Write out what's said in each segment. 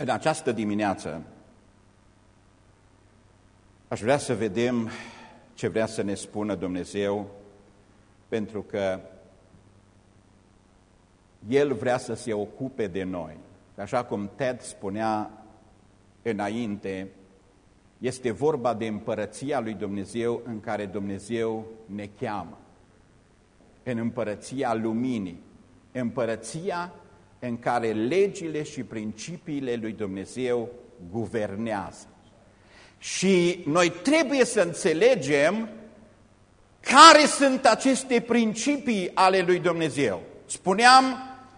În această dimineață aș vrea să vedem ce vrea să ne spună Dumnezeu, pentru că El vrea să se ocupe de noi. Așa cum Ted spunea înainte, este vorba de împărăția lui Dumnezeu în care Dumnezeu ne cheamă. În împărăția luminii, împărăția în care legile și principiile lui Dumnezeu guvernează. Și noi trebuie să înțelegem care sunt aceste principii ale lui Dumnezeu. Spuneam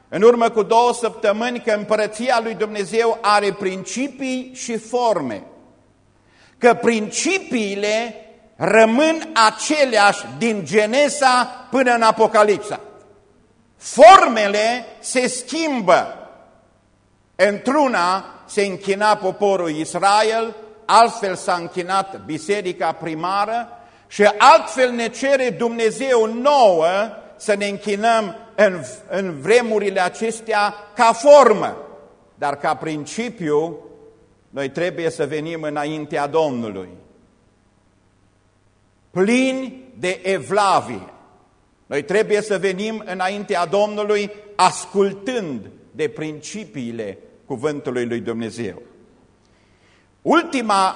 în urmă cu două săptămâni că împărăția lui Dumnezeu are principii și forme. Că principiile rămân aceleași din Genesa până în Apocalipsa. Formele se schimbă. Într-una se închina poporul Israel, altfel s-a închinat biserica primară și altfel ne cere Dumnezeu nouă să ne închinăm în, în vremurile acestea ca formă. Dar ca principiu, noi trebuie să venim înaintea Domnului. Plini de evlavie. Noi trebuie să venim înaintea Domnului ascultând de principiile cuvântului lui Dumnezeu. Ultima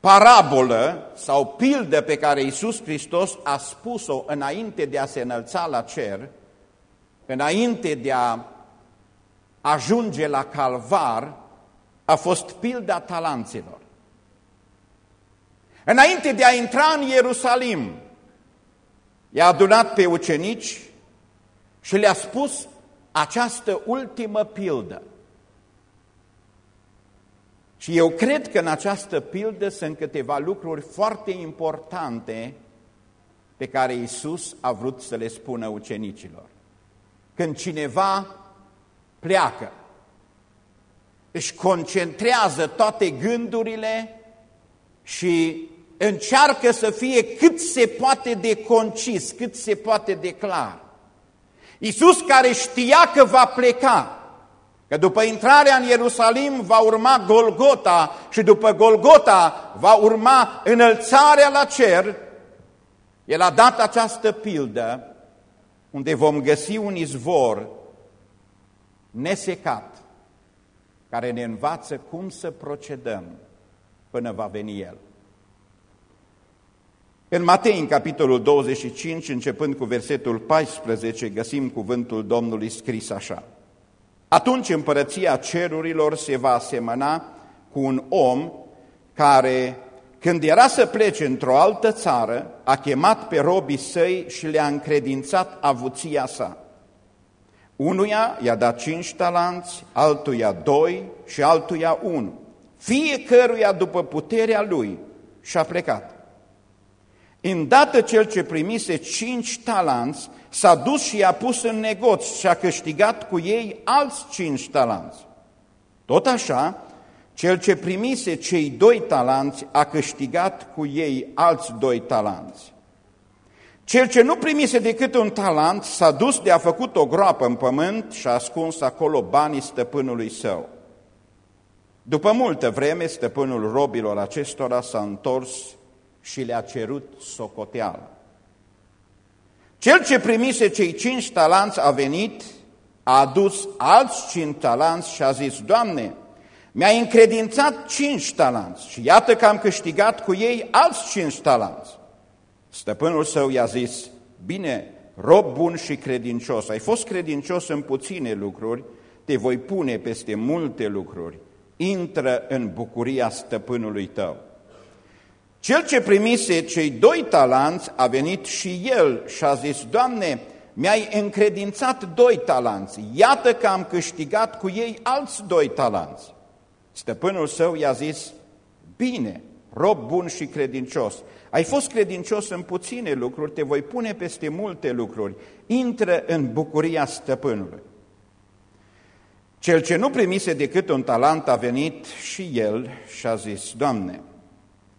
parabolă sau pildă pe care Iisus Hristos a spus-o înainte de a se înălța la cer, înainte de a ajunge la calvar, a fost pilda talanților. Înainte de a intra în Ierusalim, i-a adunat pe ucenici și le-a spus această ultimă pildă. Și eu cred că în această pildă sunt câteva lucruri foarte importante pe care Isus a vrut să le spună ucenicilor. Când cineva pleacă, își concentrează toate gândurile și încearcă să fie cât se poate de concis, cât se poate de clar. Iisus care știa că va pleca, că după intrarea în Ierusalim va urma Golgota și după Golgota va urma înălțarea la cer, el a dat această pildă unde vom găsi un izvor nesecat care ne învață cum să procedăm până va veni El. În Matei, în capitolul 25, începând cu versetul 14, găsim cuvântul Domnului scris așa. Atunci împărăția cerurilor se va asemăna cu un om care, când era să plece într-o altă țară, a chemat pe robii săi și le-a încredințat avuția sa. Unuia i-a dat cinci talanți, altuia doi și altuia unu. Fiecăruia după puterea lui și-a plecat. Îndată cel ce primise cinci talanți s-a dus și i-a pus în negoț și a câștigat cu ei alți cinci talanți. Tot așa, cel ce primise cei doi talanți a câștigat cu ei alți doi talanți. Cel ce nu primise decât un talent s-a dus de a făcut o groapă în pământ și a ascuns acolo banii stăpânului său. După multă vreme, stăpânul robilor acestora s-a întors și le-a cerut socoteală. Cel ce primise cei cinci talanți a venit, a adus alți cinci talanți și a zis, Doamne, mi-ai încredințat cinci talanți și iată că am câștigat cu ei alți cinci talanți. Stăpânul său i-a zis, bine, rob bun și credincios, ai fost credincios în puține lucruri, te voi pune peste multe lucruri, intră în bucuria stăpânului tău. Cel ce primise cei doi talanți a venit și el și a zis, Doamne, mi-ai încredințat doi talanți, iată că am câștigat cu ei alți doi talanți. Stăpânul său i-a zis, bine, rob bun și credincios, ai fost credincios în puține lucruri, te voi pune peste multe lucruri, intră în bucuria stăpânului. Cel ce nu primise decât un talent a venit și el și a zis, Doamne,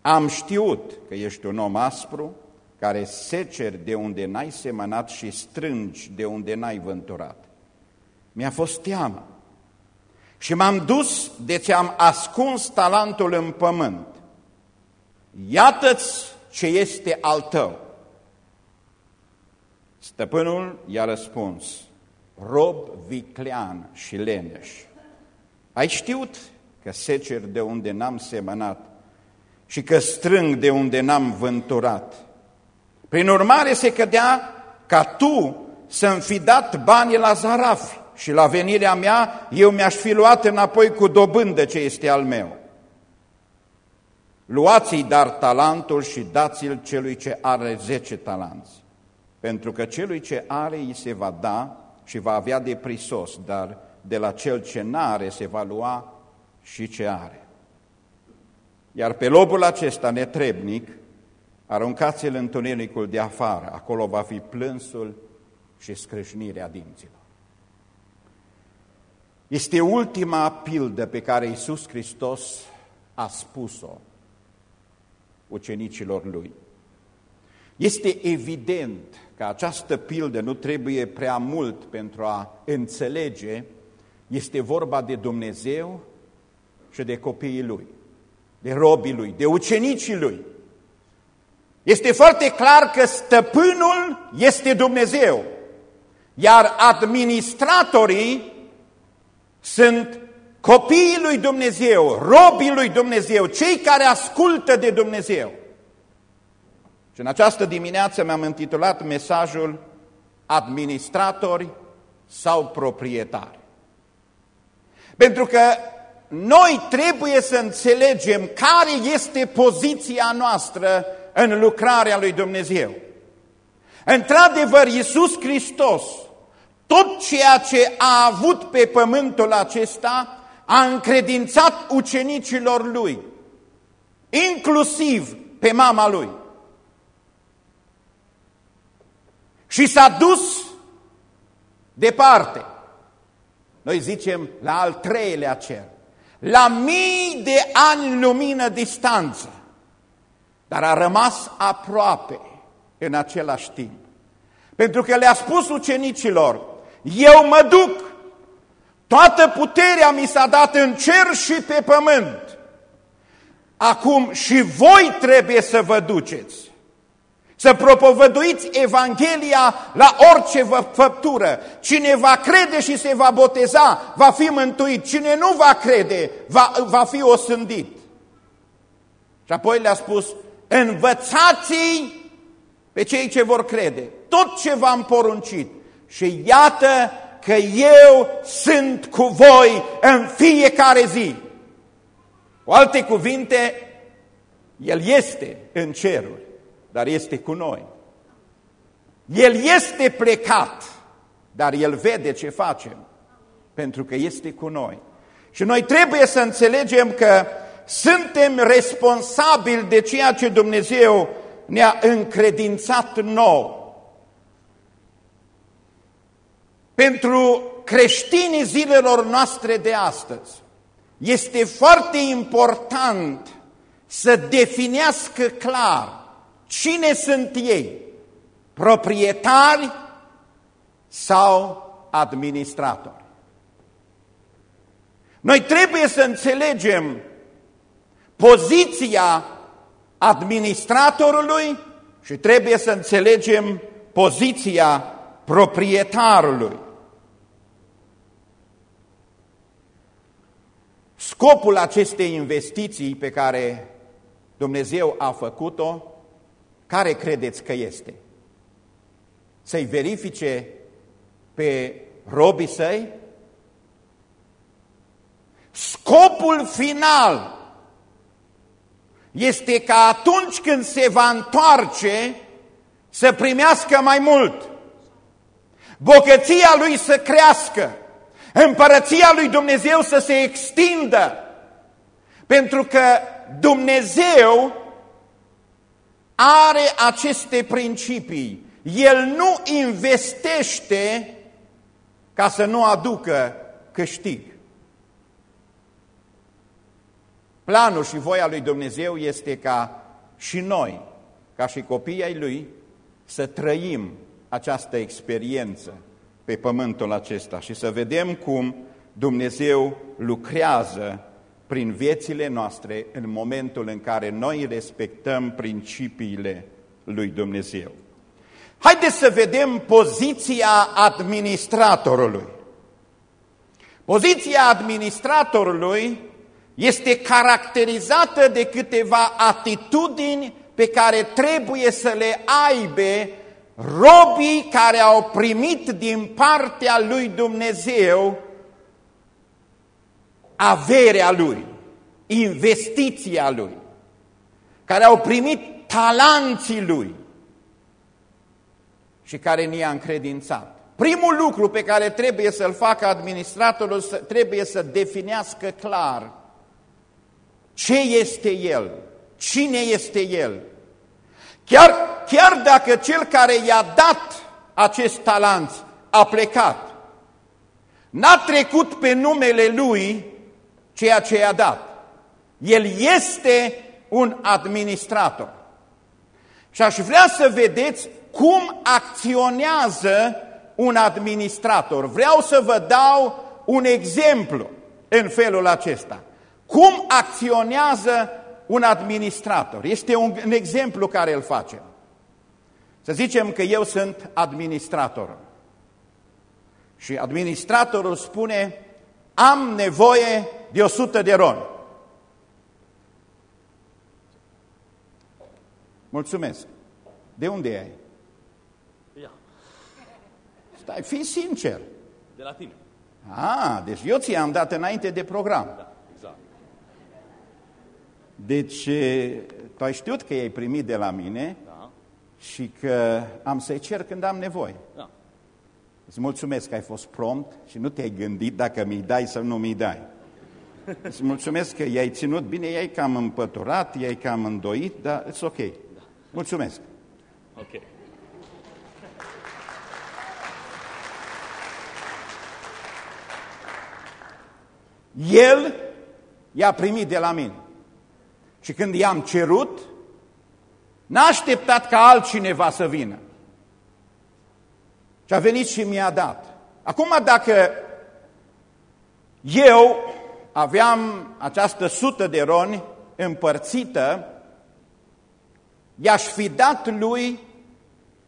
am știut că ești un om aspru, care seceri de unde n-ai semănat și strângi de unde n-ai vânturat. Mi-a fost teamă și m-am dus de ți-am ascuns talentul în pământ. Iată-ți ce este al tău. Stăpânul i-a răspuns, rob viclean și leneș. Ai știut că secer de unde n-am semănat și că strâng de unde n-am vânturat. Prin urmare se cădea ca tu să-mi fi dat banii la zarafi și la venirea mea eu mi-aș fi luat înapoi cu dobândă ce este al meu. Luați-i dar talentul și dați-l celui ce are zece talanți, pentru că celui ce are îi se va da și va avea de prisos, dar de la cel ce n-are se va lua și ce are. Iar pe lobul acesta netrebnic, aruncați-l în tunelicul de afară, acolo va fi plânsul și scrâșnirea dinților. Este ultima pildă pe care Iisus Hristos a spus-o ucenicilor Lui. Este evident că această pildă nu trebuie prea mult pentru a înțelege, este vorba de Dumnezeu și de copiii Lui, de robii Lui, de ucenicii Lui. Este foarte clar că stăpânul este Dumnezeu, iar administratorii sunt copiii lui Dumnezeu, robii lui Dumnezeu, cei care ascultă de Dumnezeu. Și în această dimineață mi-am intitulat mesajul administratori sau proprietari. Pentru că noi trebuie să înțelegem care este poziția noastră în lucrarea lui Dumnezeu. Într-adevăr, Iisus Hristos, tot ceea ce a avut pe pământul acesta, a încredințat ucenicilor lui, inclusiv pe mama lui. Și s-a dus departe. Noi zicem la al treilea cer, la mii de ani lumină distanță, dar a rămas aproape în același timp. Pentru că le-a spus ucenicilor, eu mă duc, toată puterea mi s-a dat în cer și pe pământ. Acum și voi trebuie să vă duceți, să propovăduiți Evanghelia la orice făptură. Cine va crede și se va boteza, va fi mântuit. Cine nu va crede, va, va fi osândit. Și apoi le-a spus, învățați pe cei ce vor crede, tot ce v-am poruncit. Și iată că eu sunt cu voi în fiecare zi. Cu alte cuvinte, El este în ceruri, dar este cu noi. El este plecat, dar El vede ce facem, pentru că este cu noi. Și noi trebuie să înțelegem că suntem responsabili de ceea ce Dumnezeu ne-a încredințat nou. Pentru creștinii zilelor noastre de astăzi este foarte important să definească clar cine sunt ei, proprietari sau administratori. Noi trebuie să înțelegem poziția administratorului și trebuie să înțelegem poziția proprietarului. Scopul acestei investiții pe care Dumnezeu a făcut-o, care credeți că este? Să-i verifice pe robii săi? Scopul final este ca atunci când se va întoarce să primească mai mult, bogăția lui să crească, împărăția lui Dumnezeu să se extindă, pentru că Dumnezeu are aceste principii. El nu investește ca să nu aducă câștig. Planul și voia lui Dumnezeu este ca și noi, ca și copiii ai Lui, să trăim această experiență pe pământul acesta și să vedem cum Dumnezeu lucrează prin viețile noastre în momentul în care noi respectăm principiile lui Dumnezeu. Haideți să vedem poziția administratorului. Poziția administratorului este caracterizată de câteva atitudini pe care trebuie să le aibă robii care au primit din partea lui Dumnezeu averea lui, investiția lui, care au primit talanții lui și care ni-a încredințat. Primul lucru pe care trebuie să-l facă administratorul, trebuie să definească clar ce este el, cine este el. Chiar, chiar dacă cel care i-a dat acest talanț a plecat, n-a trecut pe numele lui ceea ce i-a dat. El este un administrator. Și aș vrea să vedeți cum acționează un administrator. Vreau să vă dau un exemplu în felul acesta. Cum acționează un administrator? Este un, un exemplu care îl facem. Să zicem că eu sunt administrator. Și administratorul spune, am nevoie de 100 de roni. Mulțumesc. De unde ai? Ia. Stai, fii sincer. De la tine. Ah, deci eu ți-am dat înainte de program. Da, exact. Deci, eh, tu ai știut că ai primit de la mine Da, și că am să-i cer când am nevoie. da. Îți mulțumesc că ai fost prompt și nu te-ai gândit dacă mi-i dai sau nu mi-i dai. Îți mulțumesc că i-ai ținut bine, i-ai cam împăturat, i-ai cam îndoit, dar e ok. Mulțumesc. Ok. El i-a primit de la mine. Și când i-am cerut, n-a așteptat ca altcineva să vină. Și a venit și mi-a dat. Acum, dacă eu aveam această sută de roni împărțită, i-aș fi dat lui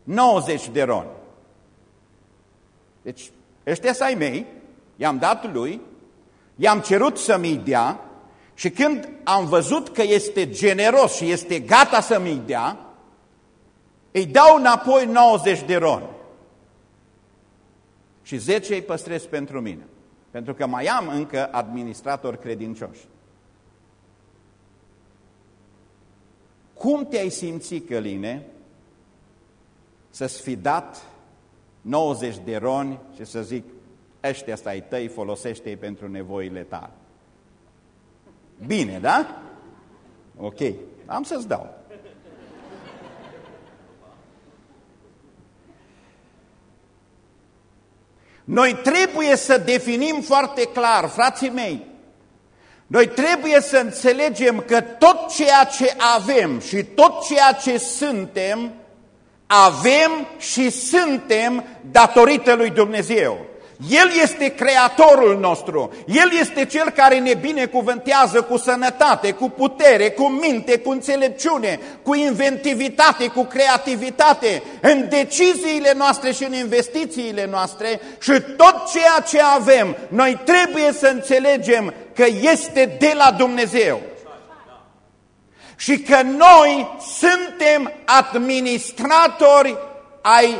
90 de roni. Deci, ăștia ai mei, i-am dat lui, i-am cerut să mi dea și când am văzut că este generos și este gata să mi dea, îi dau înapoi 90 de roni. Și 10 îi păstrez pentru mine. Pentru că mai am încă administratori credincioși. Cum te-ai simțit, Căline, să-ți fi dat 90 de roni și să zic, ăștia ai tăi, folosește-i pentru nevoile tale? Bine, da? Ok, am să-ți dau. Noi trebuie să definim foarte clar, frații mei, noi trebuie să înțelegem că tot ceea ce avem și tot ceea ce suntem, avem și suntem datorită lui Dumnezeu. El este creatorul nostru, El este Cel care ne binecuvântează cu sănătate, cu putere, cu minte, cu înțelepciune, cu inventivitate, cu creativitate, în deciziile noastre și în investițiile noastre și tot ceea ce avem, noi trebuie să înțelegem că este de la Dumnezeu. Și că noi suntem administratori ai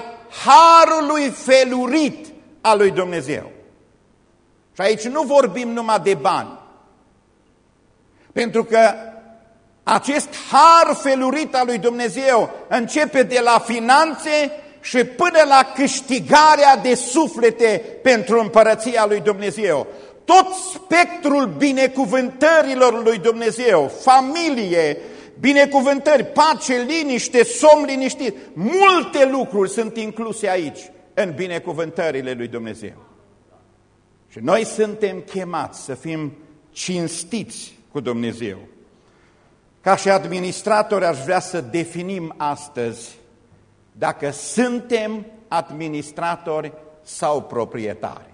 harului felurit al lui Dumnezeu. Și aici nu vorbim numai de bani. Pentru că acest har felurit al lui Dumnezeu începe de la finanțe și până la câștigarea de suflete pentru împărăția lui Dumnezeu. Tot spectrul binecuvântărilor lui Dumnezeu, familie, binecuvântări, pace, liniște, somn liniștit, multe lucruri sunt incluse aici în binecuvântările lui Dumnezeu. Și noi suntem chemați să fim cinstiți cu Dumnezeu. Ca și administratori aș vrea să definim astăzi dacă suntem administratori sau proprietari.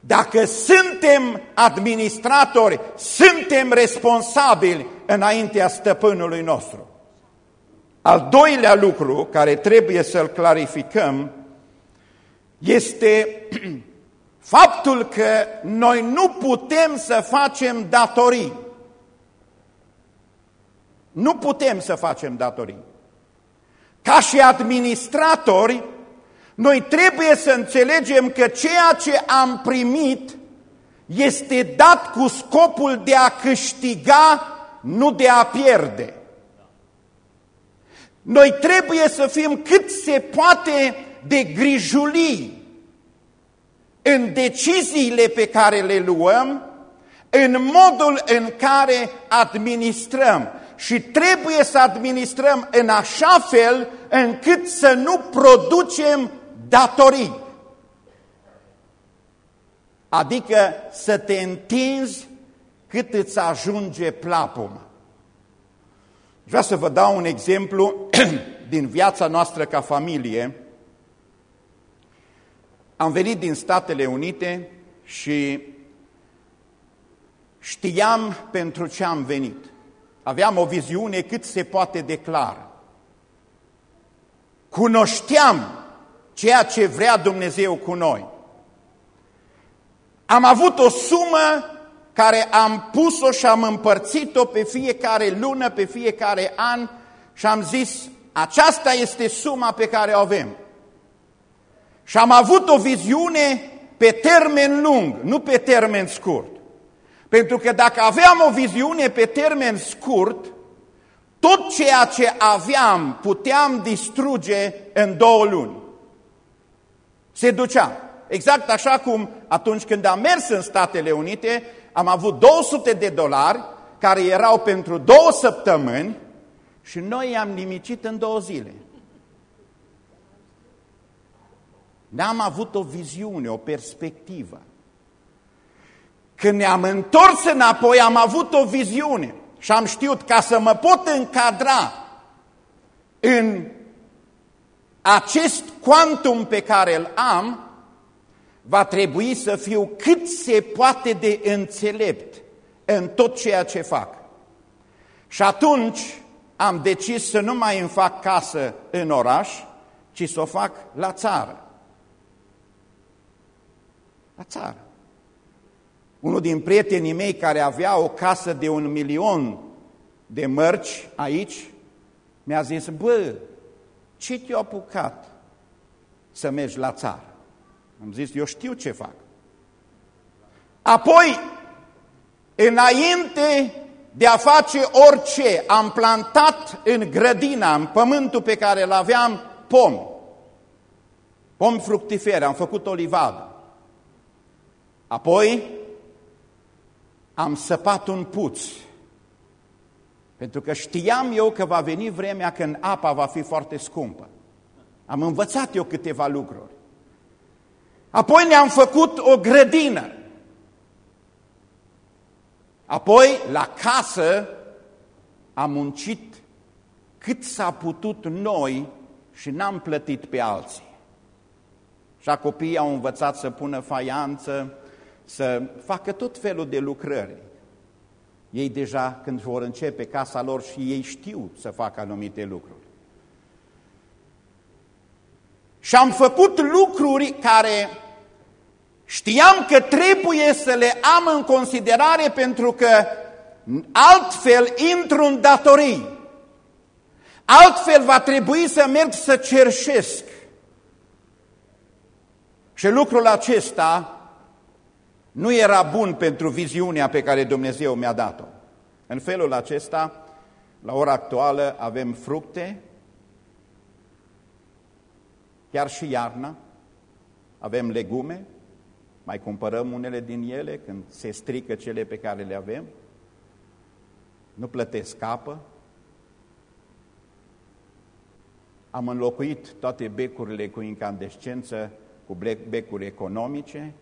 Dacă suntem administratori, suntem responsabili înaintea stăpânului nostru. Al doilea lucru care trebuie să-l clarificăm este faptul că noi nu putem să facem datorii. Nu putem să facem datorii. Ca și administratori, noi trebuie să înțelegem că ceea ce am primit este dat cu scopul de a câștiga, nu de a pierde. Noi trebuie să fim cât se poate de grijulii în deciziile pe care le luăm, în modul în care administrăm. Și trebuie să administrăm în așa fel încât să nu producem datorii. Adică să te întinzi cât îți ajunge plapuma. Vreau să vă dau un exemplu din viața noastră ca familie. Am venit din Statele Unite și știam pentru ce am venit. Aveam o viziune cât se poate declara. Cunoșteam ceea ce vrea Dumnezeu cu noi. Am avut o sumă care am pus-o și am împărțit-o pe fiecare lună, pe fiecare an și am zis, aceasta este suma pe care o avem. Și am avut o viziune pe termen lung, nu pe termen scurt. Pentru că dacă aveam o viziune pe termen scurt, tot ceea ce aveam puteam distruge în două luni. Se ducea. Exact așa cum atunci când am mers în Statele Unite, am avut 200 de dolari care erau pentru două săptămâni și noi i-am nimicit în două zile. N-am avut o viziune, o perspectivă. Când ne-am întors înapoi, am avut o viziune și am știut ca să mă pot încadra în acest quantum pe care îl am, va trebui să fiu cât se poate de înțelept în tot ceea ce fac. Și atunci am decis să nu mai îmi fac casă în oraș, ci să o fac la țară. La țară. Unul din prietenii mei care avea o casă de un milion de mărci aici, mi-a zis, bă, ce te-a apucat să mergi la țară? Am zis, eu știu ce fac. Apoi, înainte de a face orice, am plantat în grădina, în pământul pe care îl aveam, pom. Pom fructifere, am făcut o livadă. Apoi am săpat un puț, pentru că știam eu că va veni vremea când apa va fi foarte scumpă. Am învățat eu câteva lucruri. Apoi ne-am făcut o grădină. Apoi, la casă, am muncit cât s-a putut noi și n-am plătit pe alții. Și copiii au învățat să pună faianță, să facă tot felul de lucrări. Ei deja, când vor începe casa lor și ei știu să facă anumite lucruri. Și am făcut lucruri care Știam că trebuie să le am în considerare pentru că altfel intru în datorii. Altfel va trebui să merg să cerșesc. Și lucrul acesta nu era bun pentru viziunea pe care Dumnezeu mi-a dat-o. În felul acesta, la ora actuală, avem fructe, chiar și iarna, avem legume, mai cumpărăm unele din ele când se strică cele pe care le avem? Nu plătesc apă? Am înlocuit toate becurile cu incandescență cu becuri economice,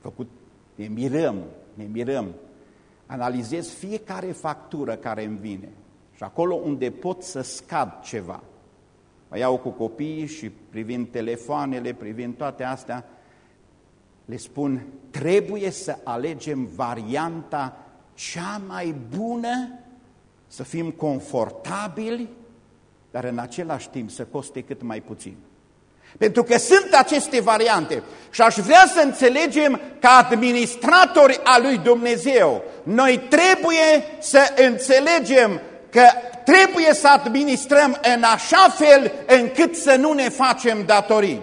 făcut, ne mirăm, ne mirăm. Analizez fiecare factură care îmi vine și acolo unde pot să scad ceva. Mă iau cu copiii și privind telefoanele, privind toate astea, le spun, trebuie să alegem varianta cea mai bună, să fim confortabili, dar în același timp să coste cât mai puțin. Pentru că sunt aceste variante și aș vrea să înțelegem ca administratori a lui Dumnezeu, noi trebuie să înțelegem că trebuie să administrăm în așa fel încât să nu ne facem datorii.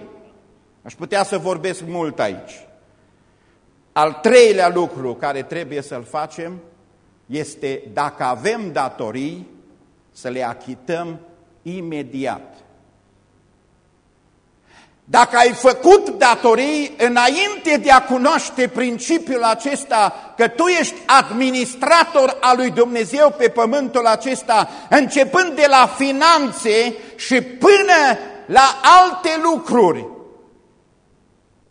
Aș putea să vorbesc mult aici. Al treilea lucru care trebuie să-l facem este, dacă avem datorii, să le achităm imediat. Dacă ai făcut datorii înainte de a cunoaște principiul acesta că tu ești administrator al lui Dumnezeu pe pământul acesta, începând de la finanțe și până la alte lucruri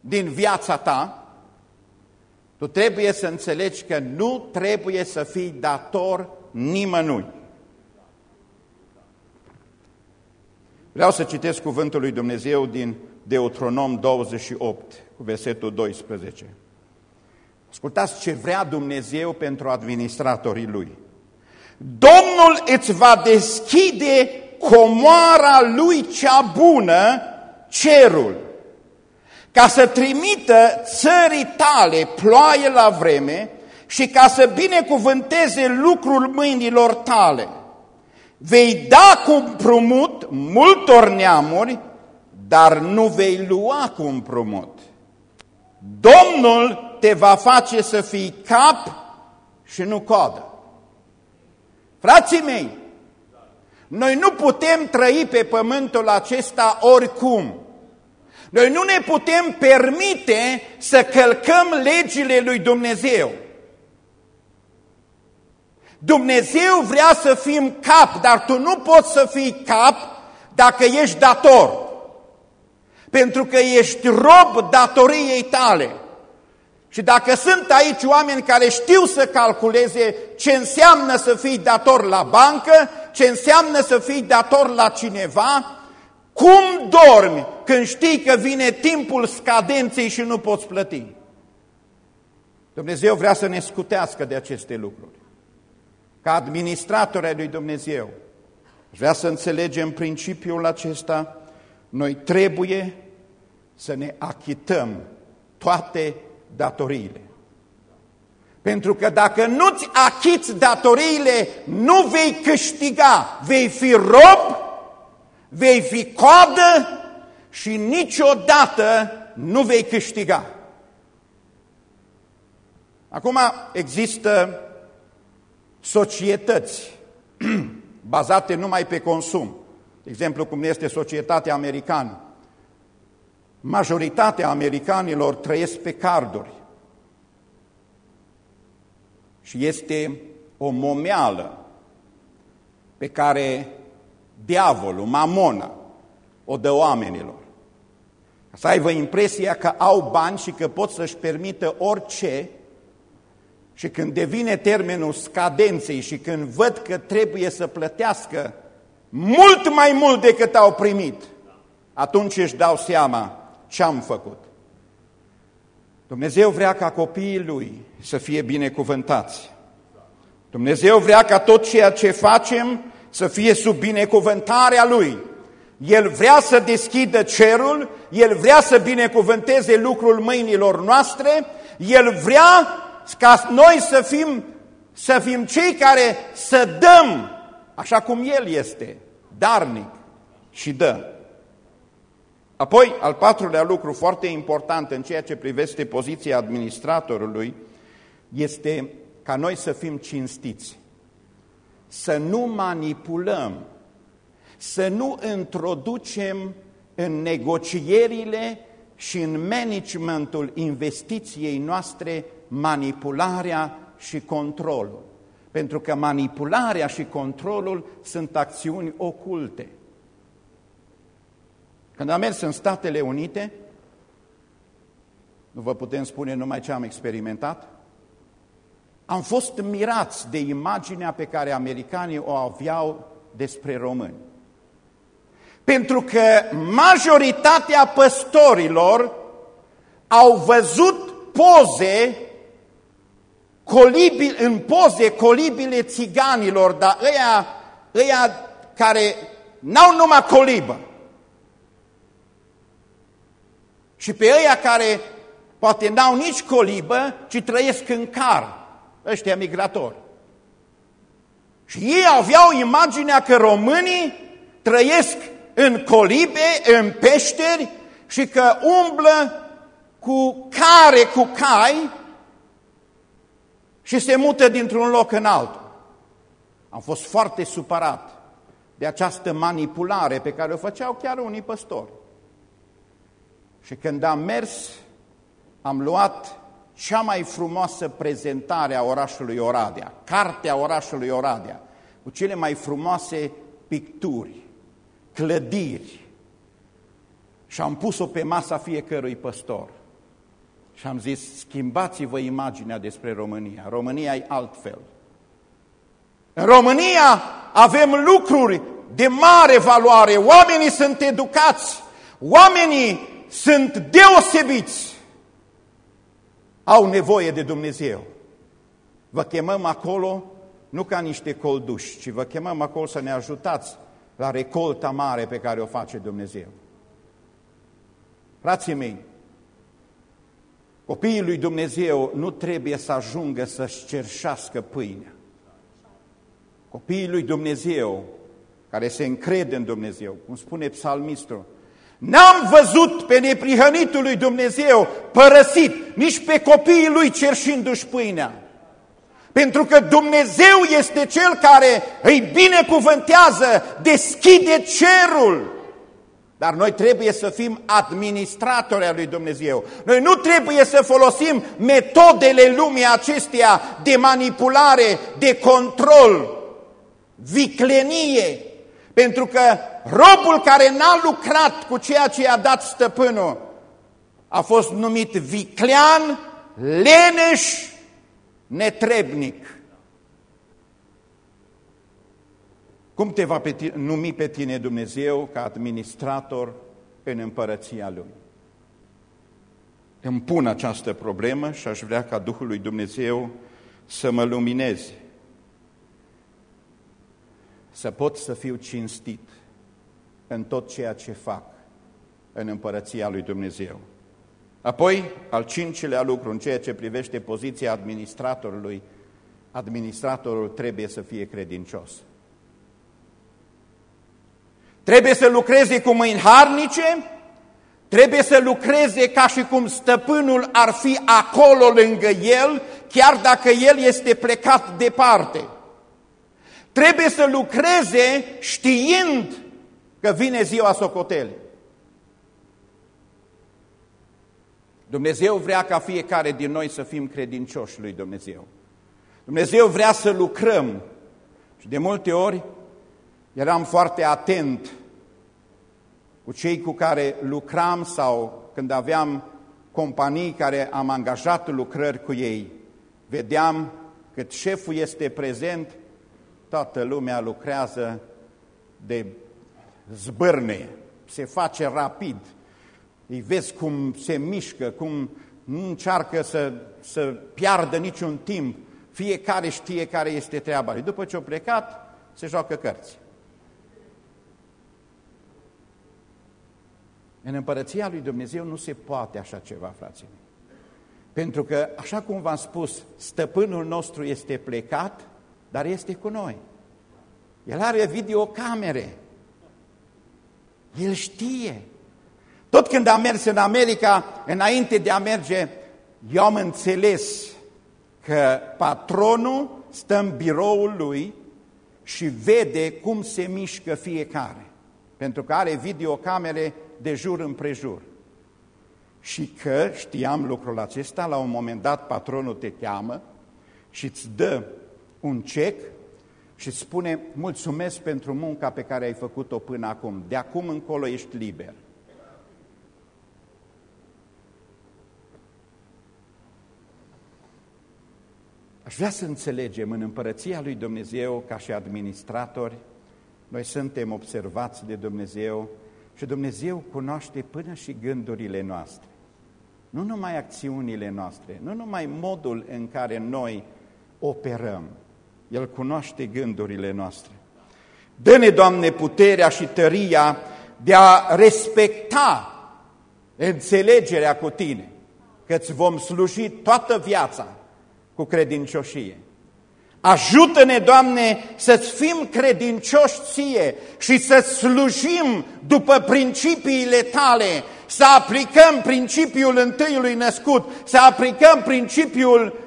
din viața ta, tu trebuie să înțelegi că nu trebuie să fii dator nimănui. Vreau să citesc cuvântul lui Dumnezeu din Deuteronom 28, cu versetul 12. Ascultați ce vrea Dumnezeu pentru administratorii Lui. Domnul îți va deschide comoara Lui cea bună, cerul, ca să trimită țării tale ploaie la vreme și ca să binecuvânteze lucrul mâinilor tale. Vei da cu împrumut multor neamuri dar nu vei lua cu împrumut. Domnul te va face să fii cap și nu codă. Frații mei, noi nu putem trăi pe pământul acesta oricum. Noi nu ne putem permite să călcăm legile lui Dumnezeu. Dumnezeu vrea să fim cap, dar tu nu poți să fii cap dacă ești dator pentru că ești rob datoriei tale. Și dacă sunt aici oameni care știu să calculeze ce înseamnă să fii dator la bancă, ce înseamnă să fii dator la cineva, cum dormi când știi că vine timpul scadenței și nu poți plăti? Dumnezeu vrea să ne scutească de aceste lucruri. Ca administrator ai lui Dumnezeu, vrea să înțelegem principiul acesta, noi trebuie să ne achităm toate datoriile. Pentru că dacă nu-ți achiți datoriile, nu vei câștiga, vei fi rob, vei fi coadă și niciodată nu vei câștiga. Acum există societăți bazate numai pe consum. De exemplu, cum este societatea americană majoritatea americanilor trăiesc pe carduri. Și este o momeală pe care diavolul, mamona, o dă oamenilor. Să aibă impresia că au bani și că pot să-și permită orice și când devine termenul scadenței și când văd că trebuie să plătească mult mai mult decât au primit, atunci își dau seama ce-am făcut. Dumnezeu vrea ca copiii Lui să fie binecuvântați. Dumnezeu vrea ca tot ceea ce facem să fie sub binecuvântarea Lui. El vrea să deschidă cerul, El vrea să binecuvânteze lucrul mâinilor noastre, El vrea ca noi să fim, să fim cei care să dăm, așa cum El este, darnic și dă. Apoi, al patrulea lucru foarte important în ceea ce privește poziția administratorului este ca noi să fim cinstiți, să nu manipulăm, să nu introducem în negocierile și în managementul investiției noastre manipularea și controlul. Pentru că manipularea și controlul sunt acțiuni oculte. Când am mers în Statele Unite, nu vă putem spune numai ce am experimentat, am fost mirați de imaginea pe care americanii o aveau despre români. Pentru că majoritatea păstorilor au văzut poze colibil, în poze colibile țiganilor, dar ăia, ăia care n-au numai colibă. Și pe ăia care poate n-au nici colibă, ci trăiesc în car, ăștia migratori. Și ei aveau imaginea că românii trăiesc în colibe, în peșteri și că umblă cu care, cu cai și se mută dintr-un loc în altul. Am fost foarte supărat de această manipulare pe care o făceau chiar unii păstori. Și când am mers, am luat cea mai frumoasă prezentare a orașului Oradea, cartea orașului Oradea, cu cele mai frumoase picturi, clădiri. Și am pus-o pe masa fiecărui păstor. Și am zis, schimbați-vă imaginea despre România. România e altfel. În România avem lucruri de mare valoare. Oamenii sunt educați. Oamenii sunt deosebiți. Au nevoie de Dumnezeu. Vă chemăm acolo nu ca niște colduși, ci vă chemăm acolo să ne ajutați la recolta mare pe care o face Dumnezeu. Frații mei, copiii lui Dumnezeu nu trebuie să ajungă să-și cerșească pâinea. Copiii lui Dumnezeu, care se încrede în Dumnezeu, cum spune psalmistul, N-am văzut pe neprihănitul lui Dumnezeu părăsit, nici pe copiii lui cerșindu-și pâinea. Pentru că Dumnezeu este Cel care îi binecuvântează, deschide cerul. Dar noi trebuie să fim administratori al lui Dumnezeu. Noi nu trebuie să folosim metodele lumii acesteia de manipulare, de control, viclenie. Pentru că robul care n-a lucrat cu ceea ce i-a dat stăpânul a fost numit viclean, leneș, netrebnic. Cum te va pe tine, numi pe tine Dumnezeu ca administrator în împărăția Lui? Îmi pun această problemă și aș vrea ca Duhul lui Dumnezeu să mă lumineze. Să pot să fiu cinstit în tot ceea ce fac în împărăția lui Dumnezeu. Apoi, al cincilea lucru, în ceea ce privește poziția administratorului, administratorul trebuie să fie credincios. Trebuie să lucreze cu mâini harnice, trebuie să lucreze ca și cum stăpânul ar fi acolo lângă el, chiar dacă el este plecat departe. Trebuie să lucreze știind că vine ziua socotelii. Dumnezeu vrea ca fiecare din noi să fim credincioși lui Dumnezeu. Dumnezeu vrea să lucrăm și de multe ori eram foarte atent cu cei cu care lucram sau când aveam companii care am angajat lucrări cu ei. Vedeam cât șeful este prezent, toată lumea lucrează de zbârne, se face rapid, îi vezi cum se mișcă, cum nu încearcă să, să piardă niciun timp. Fiecare știe care este treaba lui. După ce au plecat, se joacă cărți. În împărăția lui Dumnezeu nu se poate așa ceva, frații mei. Pentru că, așa cum v-am spus, stăpânul nostru este plecat, dar este cu noi. El are videocamere. El știe. Tot când am mers în America, înainte de a merge, eu am înțeles că patronul stă în biroul lui și vede cum se mișcă fiecare. Pentru că are videocamere de jur împrejur. Și că știam lucrul acesta, la un moment dat patronul te cheamă și îți dă un cec și îți spune mulțumesc pentru munca pe care ai făcut-o până acum. De acum încolo ești liber. Aș vrea să înțelegem în împărăția lui Dumnezeu, ca și administratori, noi suntem observați de Dumnezeu și Dumnezeu cunoaște până și gândurile noastre. nu numai acțiunile noastre, nu numai modul în care noi operăm. El cunoaște gândurile noastre. Dă-ne, Doamne, puterea și tăria de a respecta înțelegerea cu Tine, că îți vom sluji toată viața cu credincioșie. Ajută-ne, Doamne, să-ți fim credincioși ție și să slujim după principiile tale, să aplicăm principiul întâiului născut, să aplicăm principiul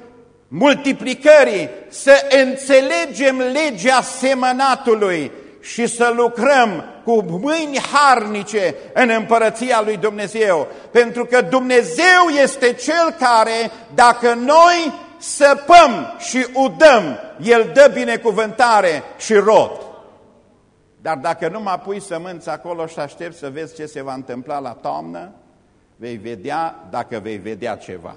multiplicării, să înțelegem legea semănatului și să lucrăm cu mâini harnice în împărăția lui Dumnezeu. Pentru că Dumnezeu este Cel care, dacă noi săpăm și udăm, El dă binecuvântare și rod. Dar dacă nu mă pui sămânță acolo și aștept să vezi ce se va întâmpla la toamnă, vei vedea dacă vei vedea ceva.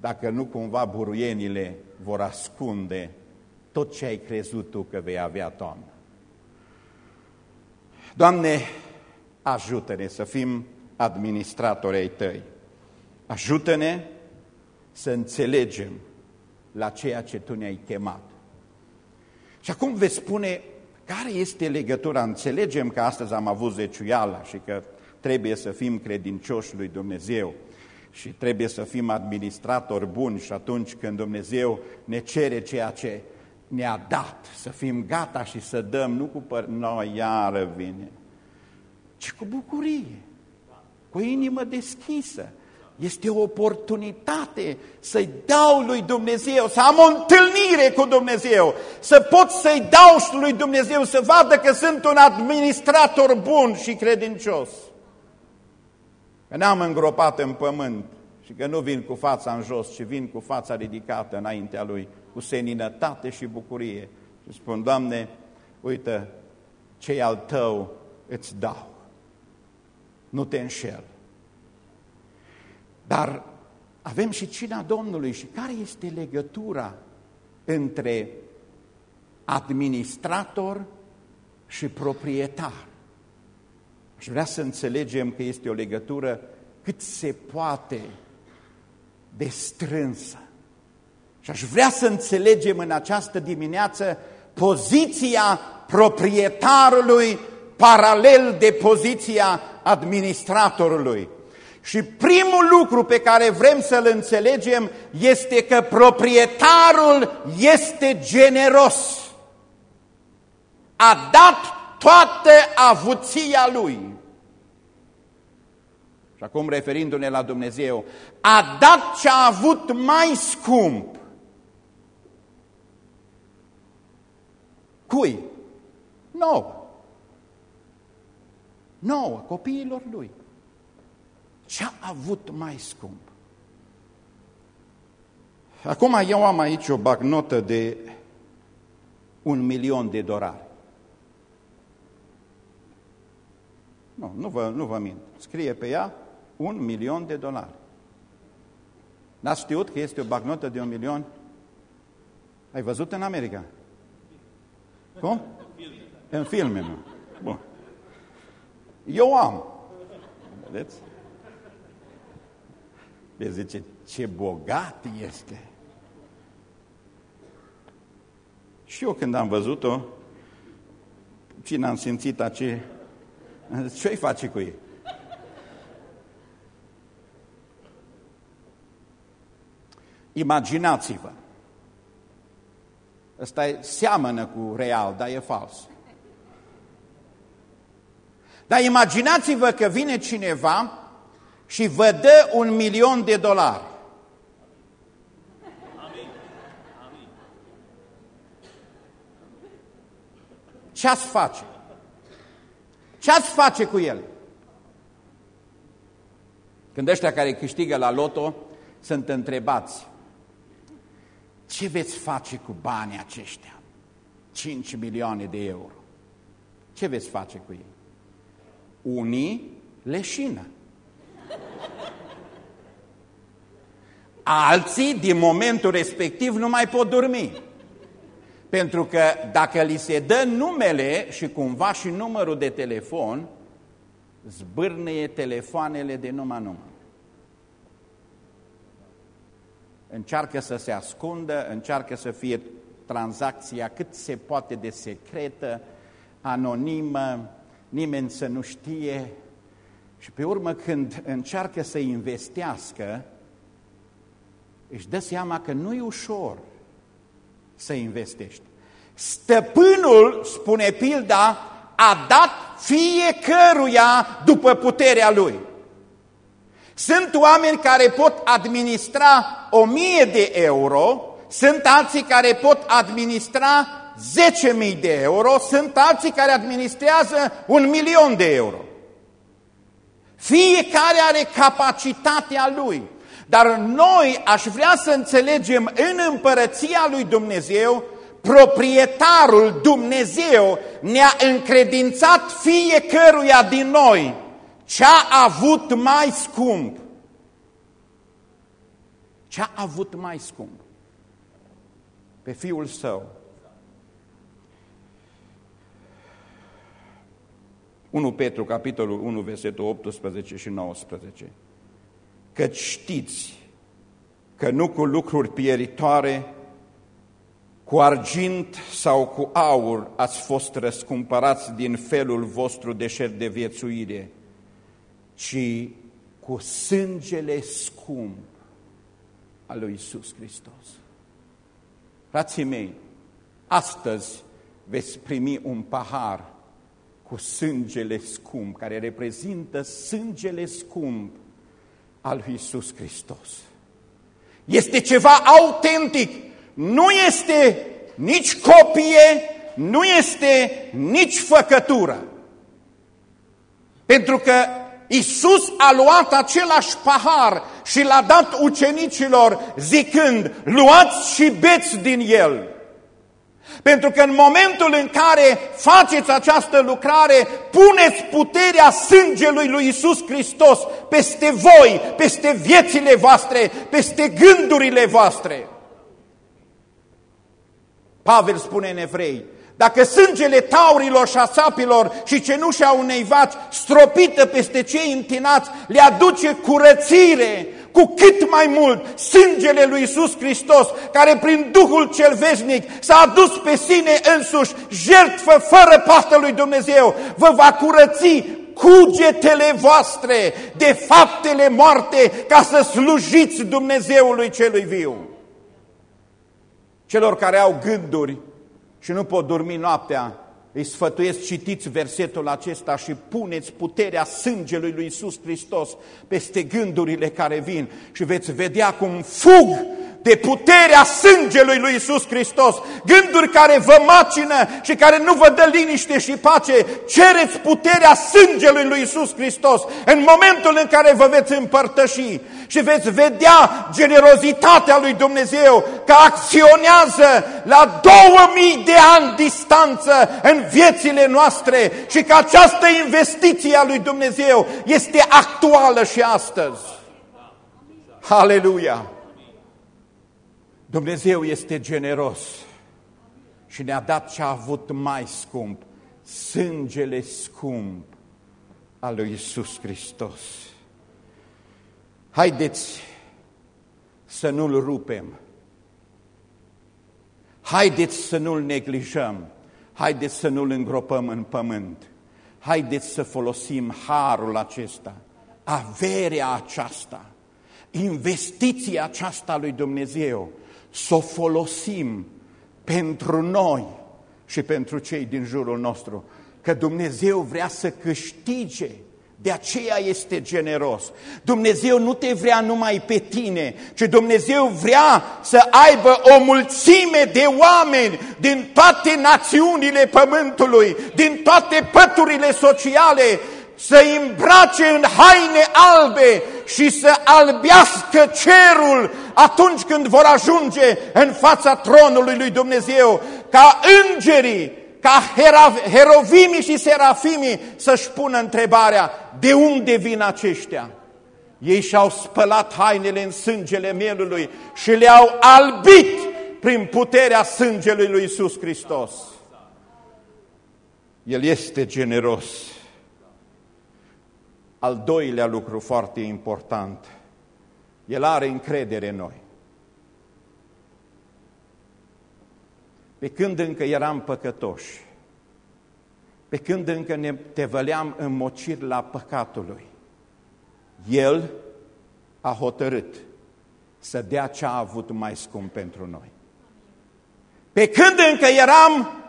Dacă nu cumva buruienile vor ascunde tot ce ai crezut tu că vei avea toamnă. Doamne, ajută-ne să fim administratori ai Tăi. Ajută-ne să înțelegem la ceea ce Tu ne-ai chemat. Și acum veți spune, care este legătura? Înțelegem că astăzi am avut zeciuiala și că trebuie să fim credincioși lui Dumnezeu și trebuie să fim administratori buni și atunci când Dumnezeu ne cere ceea ce ne-a dat, să fim gata și să dăm, nu cu păr... noi iară vine, ci cu bucurie, cu inimă deschisă, este o oportunitate să-i dau lui Dumnezeu, să am o întâlnire cu Dumnezeu, să pot să-i dau lui Dumnezeu, să vadă că sunt un administrator bun și credincios. Că n-am îngropat în pământ și că nu vin cu fața în jos, ci vin cu fața ridicată înaintea Lui, cu seninătate și bucurie. Și spun, Doamne, uite, ce al Tău îți dau. Nu te înșel. Dar avem și cina Domnului și care este legătura între administrator și proprietar? Aș vrea să înțelegem că este o legătură cât se poate de strânsă. Și aș vrea să înțelegem în această dimineață poziția proprietarului paralel de poziția administratorului. Și primul lucru pe care vrem să-l înțelegem este că proprietarul este generos. A dat toată avuția lui. Și acum referindu-ne la Dumnezeu, a dat ce a avut mai scump. Cui? Nouă. Nouă, copiilor lui. Ce-a avut mai scump? Acum eu am aici o bagnotă de un milion de dolari. Nu, nu vă, nu vă mint. Scrie pe ea un milion de dolari. N-ați știut că este o bagnotă de un milion? Ai văzut în America? Cum? În filme, nu. Bun. Eu am. Vedeți? Le zice, ce bogat este! Și eu când am văzut-o, cine am simțit ace... Ce-i face cu ei? Imaginați-vă. Ăsta e, seamănă cu real, dar e fals. Dar imaginați-vă că vine cineva și vă dă un milion de dolari. Ce ați face? Ce ați face cu el? Când ăștia care câștigă la loto sunt întrebați, ce veți face cu banii aceștia? 5 milioane de euro. Ce veți face cu ei? Unii leșină. Alții, din momentul respectiv, nu mai pot dormi. Pentru că dacă li se dă numele și cumva și numărul de telefon, zbârnăie telefoanele de numai numai. Încearcă să se ascundă, încearcă să fie tranzacția cât se poate de secretă, anonimă, nimeni să nu știe. Și pe urmă când încearcă să investească, își dă seama că nu e ușor să investești. Stăpânul, spune pilda, a dat fiecăruia după puterea lui. Sunt oameni care pot administra o mie de euro, sunt alții care pot administra 10.000 de euro, sunt alții care administrează un milion de euro. Fiecare are capacitatea lui. Dar noi aș vrea să înțelegem în împărăția lui Dumnezeu, proprietarul Dumnezeu ne-a încredințat fiecăruia din noi ce a avut mai scump. Ce a avut mai scump? Pe Fiul Său. 1 Petru, capitolul 1, versetul 18 și 19 că știți că nu cu lucruri pieritoare, cu argint sau cu aur ați fost răscumpărați din felul vostru de șer de viețuire, ci cu sângele scump al lui Iisus Hristos. Frații mei, astăzi veți primi un pahar cu sângele scump, care reprezintă sângele scump al lui Iisus Hristos. Este ceva autentic, nu este nici copie, nu este nici făcătură. Pentru că Iisus a luat același pahar și l-a dat ucenicilor zicând, luați și beți din el. Pentru că în momentul în care faceți această lucrare, puneți puterea sângelui lui Isus Hristos peste voi, peste viețile voastre, peste gândurile voastre. Pavel spune în evrei, dacă sângele taurilor și a țapilor și cenușa unei vaci stropită peste cei întinați le aduce curățire, cu cât mai mult sângele lui Iisus Hristos, care prin Duhul cel veșnic s-a adus pe sine însuși, jertfă fără pată lui Dumnezeu, vă va curăți cugetele voastre de faptele moarte ca să slujiți Dumnezeului celui viu. Celor care au gânduri și nu pot dormi noaptea, îi sfătuiesc, citiți versetul acesta și puneți puterea sângelui lui Iisus Hristos peste gândurile care vin și veți vedea cum fug de puterea sângelui lui Iisus Hristos, gânduri care vă macină și care nu vă dă liniște și pace, cereți puterea sângelui lui Iisus Hristos în momentul în care vă veți împărtăși și veți vedea generozitatea lui Dumnezeu că acționează la 2000 de ani distanță în viețile noastre și că această investiție a lui Dumnezeu este actuală și astăzi. Aleluia! Dumnezeu este generos și ne-a dat ce a avut mai scump, sângele scump al lui Isus Hristos. Haideți să nu-l rupem. Haideți să nu-l neglijăm. Haideți să nu-l îngropăm în pământ. Haideți să folosim harul acesta, averea aceasta, investiția aceasta lui Dumnezeu să o folosim pentru noi și pentru cei din jurul nostru. Că Dumnezeu vrea să câștige, de aceea este generos. Dumnezeu nu te vrea numai pe tine, ci Dumnezeu vrea să aibă o mulțime de oameni din toate națiunile pământului, din toate păturile sociale, să îmbrace în haine albe și să albească cerul atunci când vor ajunge în fața tronului lui Dumnezeu, ca îngerii, ca herovimii și serafimii să-și pună întrebarea, de unde vin aceștia? Ei și-au spălat hainele în sângele mielului și le-au albit prin puterea sângelui lui Iisus Hristos. El este generos. Al doilea lucru foarte important, El are încredere în noi. Pe când încă eram păcătoși, pe când încă ne tevăleam în mocir la păcatului, El a hotărât să dea ce a avut mai scump pentru noi. Pe când încă eram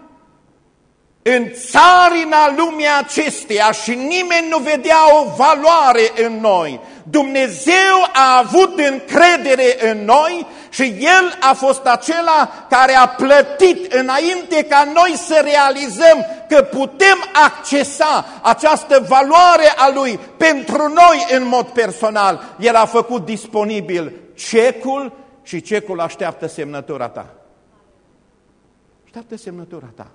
în țarina lumii acesteia și nimeni nu vedea o valoare în noi. Dumnezeu a avut încredere în noi și El a fost acela care a plătit înainte ca noi să realizăm că putem accesa această valoare a Lui pentru noi în mod personal. El a făcut disponibil cecul și cecul așteaptă semnătura ta. Așteaptă semnătura ta.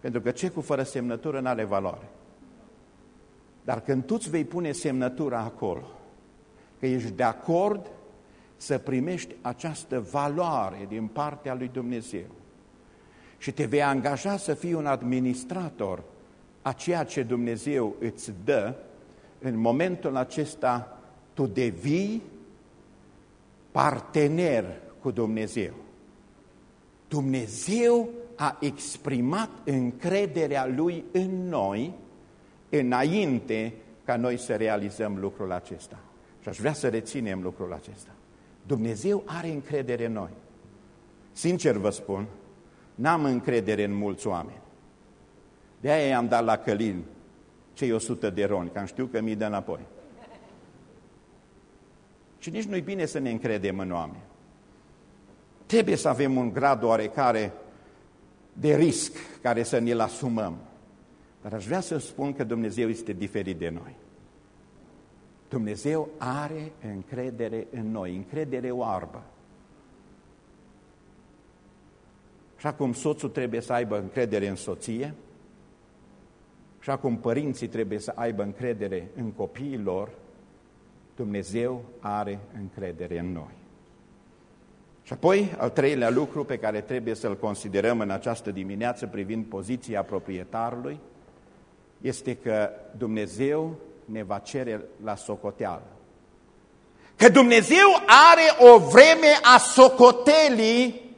Pentru că cecul fără semnătură nu are valoare. Dar când tu îți vei pune semnătura acolo, că ești de acord să primești această valoare din partea lui Dumnezeu și te vei angaja să fii un administrator a ceea ce Dumnezeu îți dă, în momentul acesta tu devii partener cu Dumnezeu. Dumnezeu a exprimat încrederea Lui în noi înainte ca noi să realizăm lucrul acesta. Și aș vrea să reținem lucrul acesta. Dumnezeu are încredere în noi. Sincer vă spun, n-am încredere în mulți oameni. De aia i-am dat la Călin cei 100 de roni, că am știu că mi-i dă înapoi. Și nici nu-i bine să ne încredem în oameni. Trebuie să avem un grad oarecare de risc care să ne-l asumăm. Dar aș vrea să spun că Dumnezeu este diferit de noi. Dumnezeu are încredere în noi, încredere oarbă. Așa cum soțul trebuie să aibă încredere în soție, așa cum părinții trebuie să aibă încredere în copiii lor, Dumnezeu are încredere în noi. Și apoi, al treilea lucru pe care trebuie să-l considerăm în această dimineață privind poziția proprietarului, este că Dumnezeu ne va cere la socoteală. Că Dumnezeu are o vreme a socotelii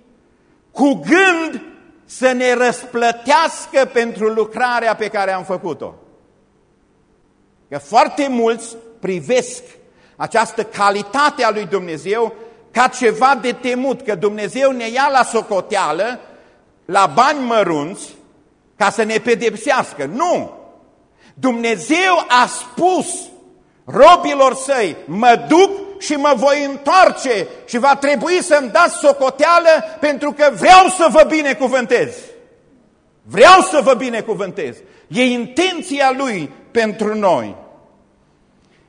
cu gând să ne răsplătească pentru lucrarea pe care am făcut-o. Că foarte mulți privesc această calitate a lui Dumnezeu ca ceva de temut, că Dumnezeu ne ia la socoteală, la bani mărunți, ca să ne pedepsească. Nu! Dumnezeu a spus robilor săi, mă duc și mă voi întoarce și va trebui să-mi dați socoteală pentru că vreau să vă binecuvântez. Vreau să vă binecuvântez. E intenția Lui pentru noi.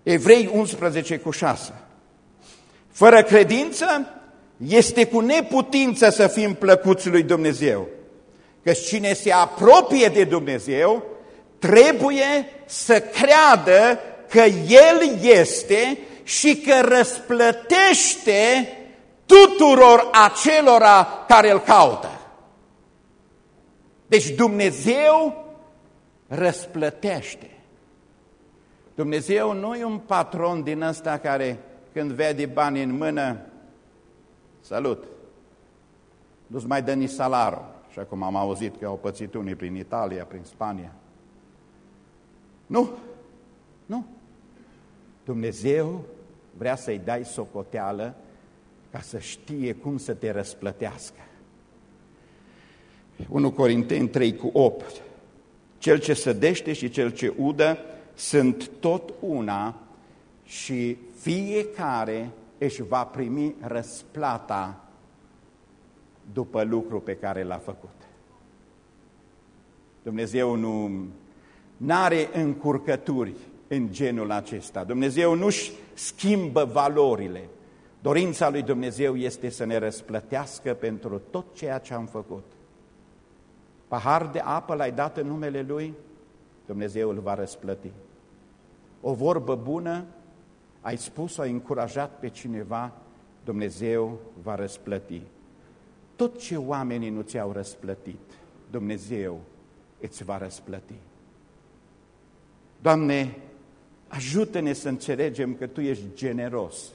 Evrei 11 cu 6. Fără credință este cu neputință să fim plăcuți lui Dumnezeu. Că cine se apropie de Dumnezeu trebuie să creadă că El este și că răsplătește tuturor acelora care îl caută. Deci Dumnezeu răsplătește. Dumnezeu nu e un patron din ăsta care când vede bani în mână, salut, nu-ți mai dă nici salarul, așa cum am auzit că au pățit unii prin Italia, prin Spania. Nu, nu. Dumnezeu vrea să-i dai socoteală ca să știe cum să te răsplătească. 1 Corinteni 3 cu 8. Cel ce sădește și cel ce udă sunt tot una și fiecare își va primi răsplata după lucru pe care l-a făcut. Dumnezeu nu are încurcături în genul acesta. Dumnezeu nu-și schimbă valorile. Dorința lui Dumnezeu este să ne răsplătească pentru tot ceea ce am făcut. Pahar de apă l-ai dat în numele Lui, Dumnezeu îl va răsplăti. O vorbă bună ai spus, ai încurajat pe cineva, Dumnezeu va răsplăti. Tot ce oamenii nu ți-au răsplătit, Dumnezeu îți va răsplăti. Doamne, Ajută-ne să înțelegem că Tu ești generos,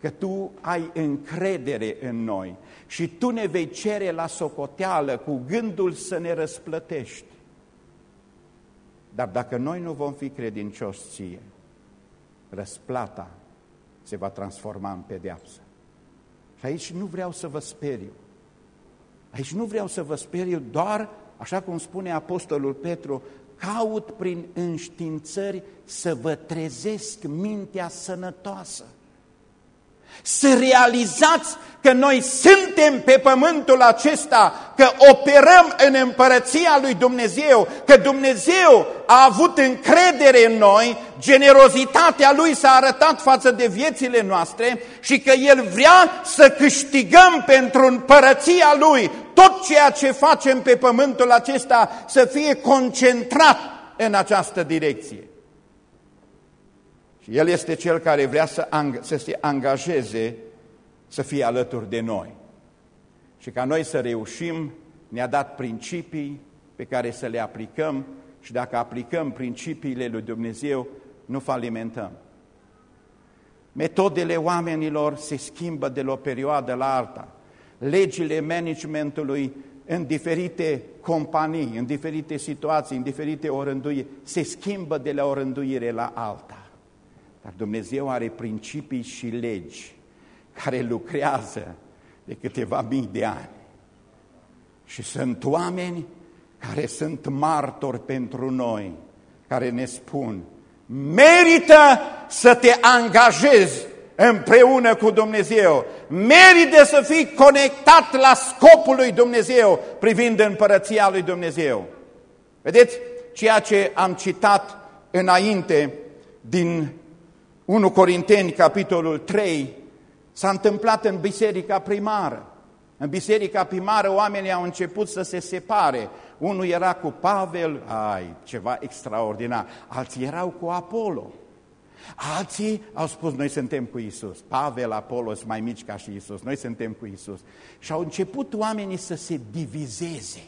că Tu ai încredere în noi și Tu ne vei cere la socoteală cu gândul să ne răsplătești. Dar dacă noi nu vom fi credincioși ție, răsplata se va transforma în pedeapsă. Și aici nu vreau să vă speriu. Aici nu vreau să vă speriu, doar, așa cum spune Apostolul Petru, caut prin înștiințări să vă trezesc mintea sănătoasă. Să realizați că noi suntem pe pământul acesta, că operăm în împărăția lui Dumnezeu, că Dumnezeu a avut încredere în noi, generozitatea lui s-a arătat față de viețile noastre și că El vrea să câștigăm pentru împărăția lui tot ceea ce facem pe pământul acesta să fie concentrat în această direcție. Și El este Cel care vrea să, să se angajeze să fie alături de noi. Și ca noi să reușim, ne-a dat principii pe care să le aplicăm și dacă aplicăm principiile lui Dumnezeu, nu falimentăm. Metodele oamenilor se schimbă de la o perioadă la alta. Legile managementului în diferite companii, în diferite situații, în diferite orânduiri, se schimbă de la o rânduire la alta. Dar Dumnezeu are principii și legi care lucrează de câteva mii de ani. Și sunt oameni care sunt martori pentru noi, care ne spun, merită să te angajezi împreună cu Dumnezeu, merită să fii conectat la scopul lui Dumnezeu privind împărăția lui Dumnezeu. Vedeți ceea ce am citat înainte din 1 Corinteni, capitolul 3, s-a întâmplat în biserica primară. În biserica primară oamenii au început să se separe. Unul era cu Pavel, ai, ceva extraordinar. Alții erau cu Apollo. Alții au spus, noi suntem cu Isus. Pavel, Apollo sunt mai mici ca și Isus. Noi suntem cu Isus. Și au început oamenii să se divizeze.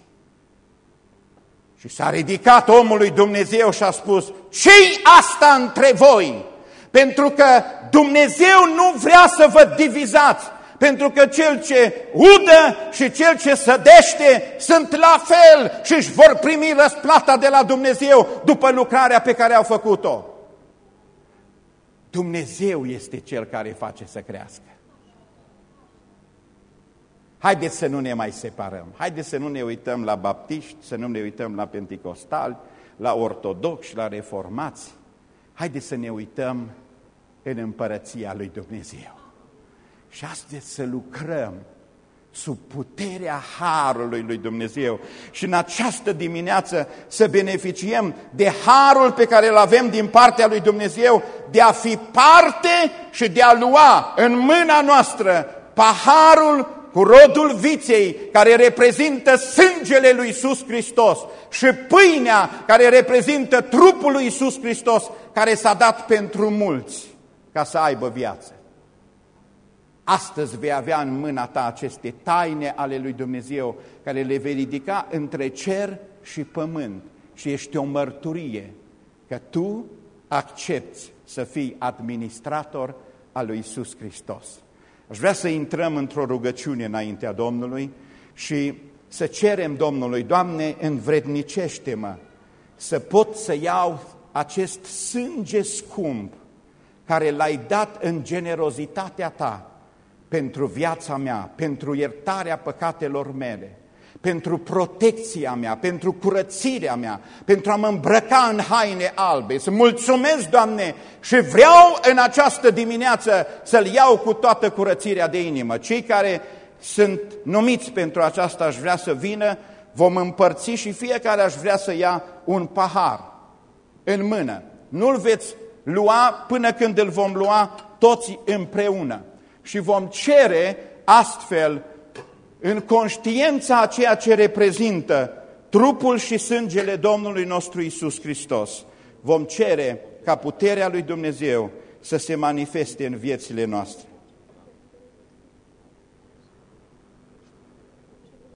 Și s-a ridicat omul lui Dumnezeu și a spus, ce-i asta între voi? Pentru că Dumnezeu nu vrea să vă divizați, pentru că cel ce udă și cel ce sădește sunt la fel și își vor primi răsplata de la Dumnezeu după lucrarea pe care au făcut-o. Dumnezeu este Cel care face să crească. Haideți să nu ne mai separăm, haideți să nu ne uităm la baptiști, să nu ne uităm la penticostali, la ortodoxi, la reformați. Haideți să ne uităm în împărăția lui Dumnezeu. Și astăzi să lucrăm sub puterea Harului lui Dumnezeu și în această dimineață să beneficiem de Harul pe care îl avem din partea lui Dumnezeu de a fi parte și de a lua în mâna noastră paharul cu rodul viței care reprezintă sângele lui Iisus Hristos și pâinea care reprezintă trupul lui Iisus Hristos care s-a dat pentru mulți ca să aibă viață. Astăzi vei avea în mâna ta aceste taine ale lui Dumnezeu care le vei ridica între cer și pământ și ești o mărturie că tu accepti să fii administrator al lui Isus Hristos. Aș vrea să intrăm într-o rugăciune înaintea Domnului și să cerem Domnului, Doamne, învrednicește-mă să pot să iau acest sânge scump care l-ai dat în generozitatea ta pentru viața mea, pentru iertarea păcatelor mele, pentru protecția mea, pentru curățirea mea, pentru a mă îmbrăca în haine albe. Să mulțumesc, Doamne, și vreau în această dimineață să-L iau cu toată curățirea de inimă. Cei care sunt numiți pentru aceasta aș vrea să vină, vom împărți și fiecare aș vrea să ia un pahar în mână. Nu-l veți lua până când îl vom lua toți împreună. Și vom cere astfel, în conștiința a ceea ce reprezintă trupul și sângele Domnului nostru Isus Hristos, vom cere ca puterea lui Dumnezeu să se manifeste în viețile noastre.